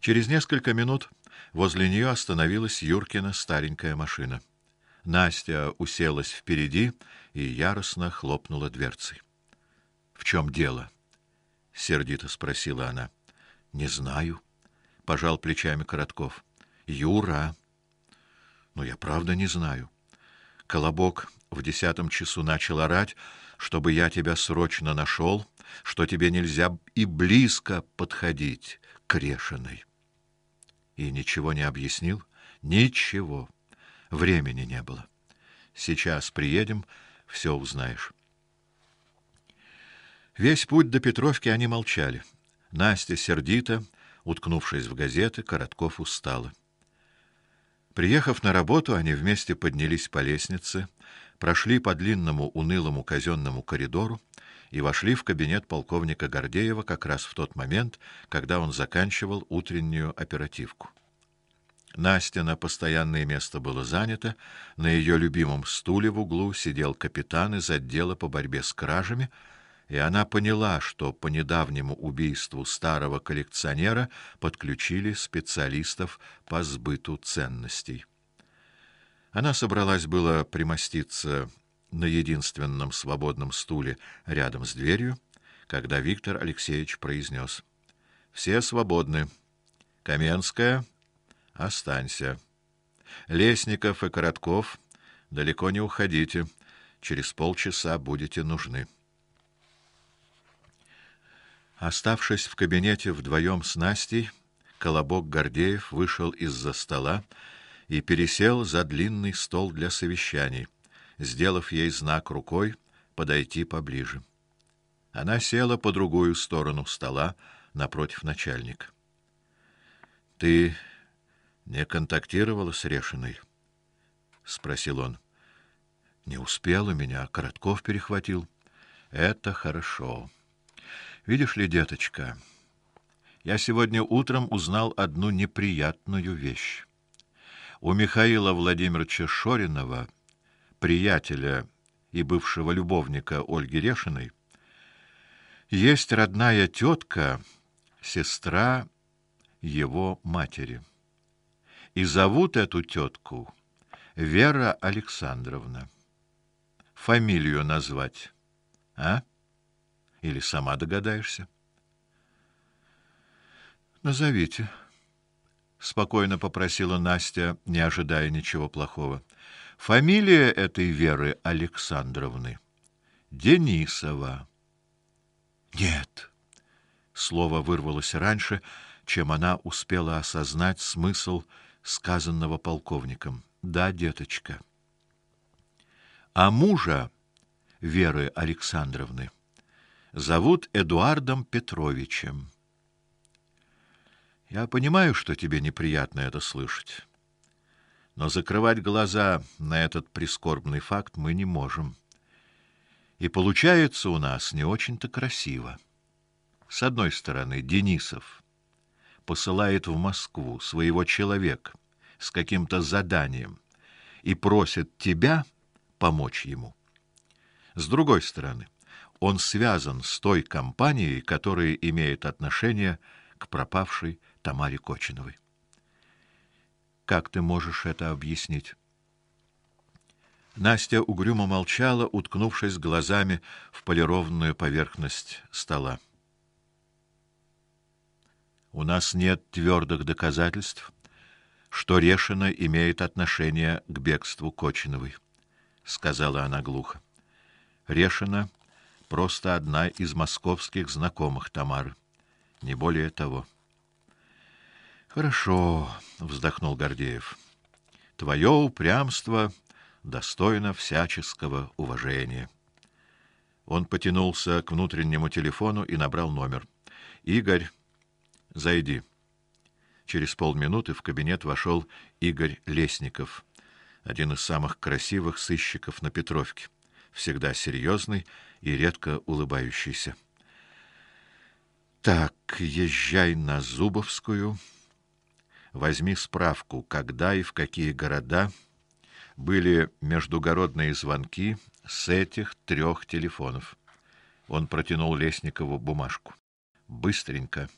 Через несколько минут возле нее остановилась Юркина старенькая машина. Настя уселась впереди и яростно хлопнула дверцей. В чем дело? сердито спросила она. Не знаю, пожал плечами Коротков. Юра. Но я правда не знаю. Колобок в десятом часу начал орать, чтобы я тебя срочно нашел, что тебе нельзя и близко подходить к Решиной. И ничего не объяснил, ничего. Времени не было. Сейчас приедем, все узнаешь. Весь путь до Петровки они молчали. Настя сердито, уткнувшись в газеты, Коротков устала. Приехав на работу, они вместе поднялись по лестнице, прошли по длинному унылому казенному коридору и вошли в кабинет полковника Гордеева как раз в тот момент, когда он заканчивал утреннюю оперативку. Настя на постоянное место было занято, на ее любимом стуле в углу сидел капитан из отдела по борьбе с кражами, и она поняла, что по недавнему убийству старого коллекционера подключили специалистов по сбыту ценностей. Она собралась было примоститься на единственном свободном стуле рядом с дверью, когда Виктор Алексеевич произнес: "Все свободны. Каменская, останься. Лесников и Коротков, далеко не уходите. Через полчаса будете нужны". Оставшись в кабинете вдвоем с Настей, Колобок Гордеев вышел из-за стола и пересел за длинный стол для совещаний, сделав ей знак рукой подойти поближе. Она села по другую сторону стола, напротив начальника. Ты не контактировала с Решиной? спросил он. Не успела меня, Коротков перехватил. Это хорошо. Видишь ли, деточка, я сегодня утром узнал одну неприятную вещь. У Михаила Владимировича Шоринова, приятеля и бывшего любовника Ольги Решиной, есть родная тетка, сестра его матери. И зовут эту тетку Вера Александровна. Фамилию назвать, а? Или сама догадаешься? Назовите, спокойно попросила Настя, не ожидая ничего плохого. Фамилия этой Веры Александровны Денисова. Нет. Слово вырвалось раньше, чем она успела осознать смысл сказанного полковником. Да, деточка. А мужа Веры Александровны зовут Эдуардом Петровичем. Я понимаю, что тебе неприятно это слышать. Но закрывать глаза на этот прискорбный факт мы не можем. И получается у нас не очень-то красиво. С одной стороны, Денисов посылает в Москву своего человека с каким-то заданием и просит тебя помочь ему. С другой стороны, он связан с той компанией, которая имеет отношение к пропавшей Тамаре Кочиновой. Как ты можешь это объяснить? Настя угрюмо молчала, уткнувшись глазами в полированную поверхность стола. У нас нет твердых доказательств, что Решина имеет отношение к бегству Кочиновой, сказала она глухо. Решина просто одна из московских знакомых Тамары, не более того. Хорошо, вздохнул Гордеев. Твое упрямство достойно всяческого уважения. Он потянулся к внутреннему телефону и набрал номер. Игорь, зайди. Через полминуты в кабинет вошел Игорь Лесников, один из самых красивых сыщиков на Петровке всегда серьезный и редко улыбающийся. Так, езжай на Зубовскую, возьми справку, когда и в какие города были междугородные звонки с этих трех телефонов. Он протянул Лесникову бумажку. Быстренько.